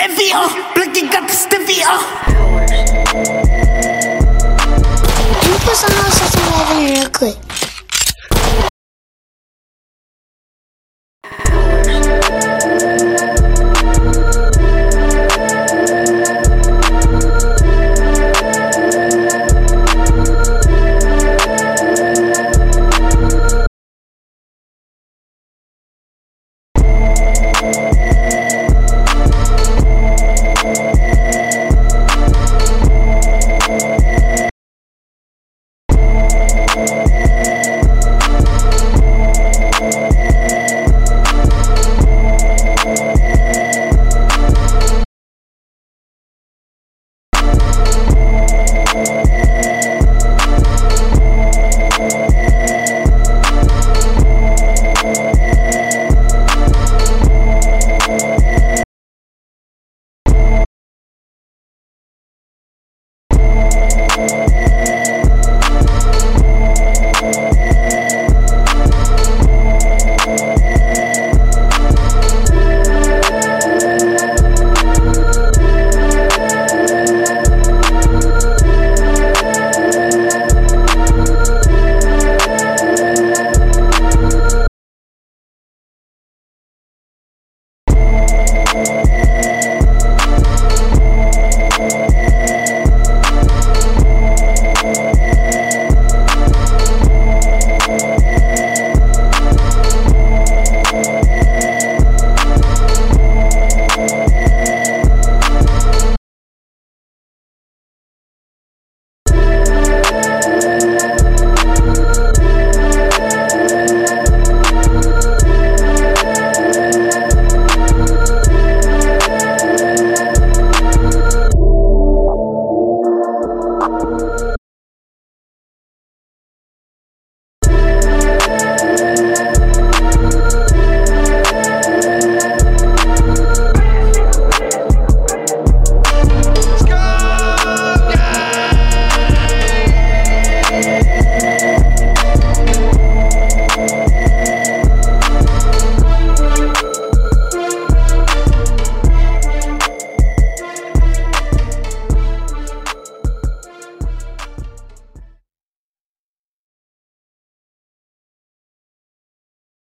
Stevia, Blicky got the stevia. Nous faisons un over here real quick.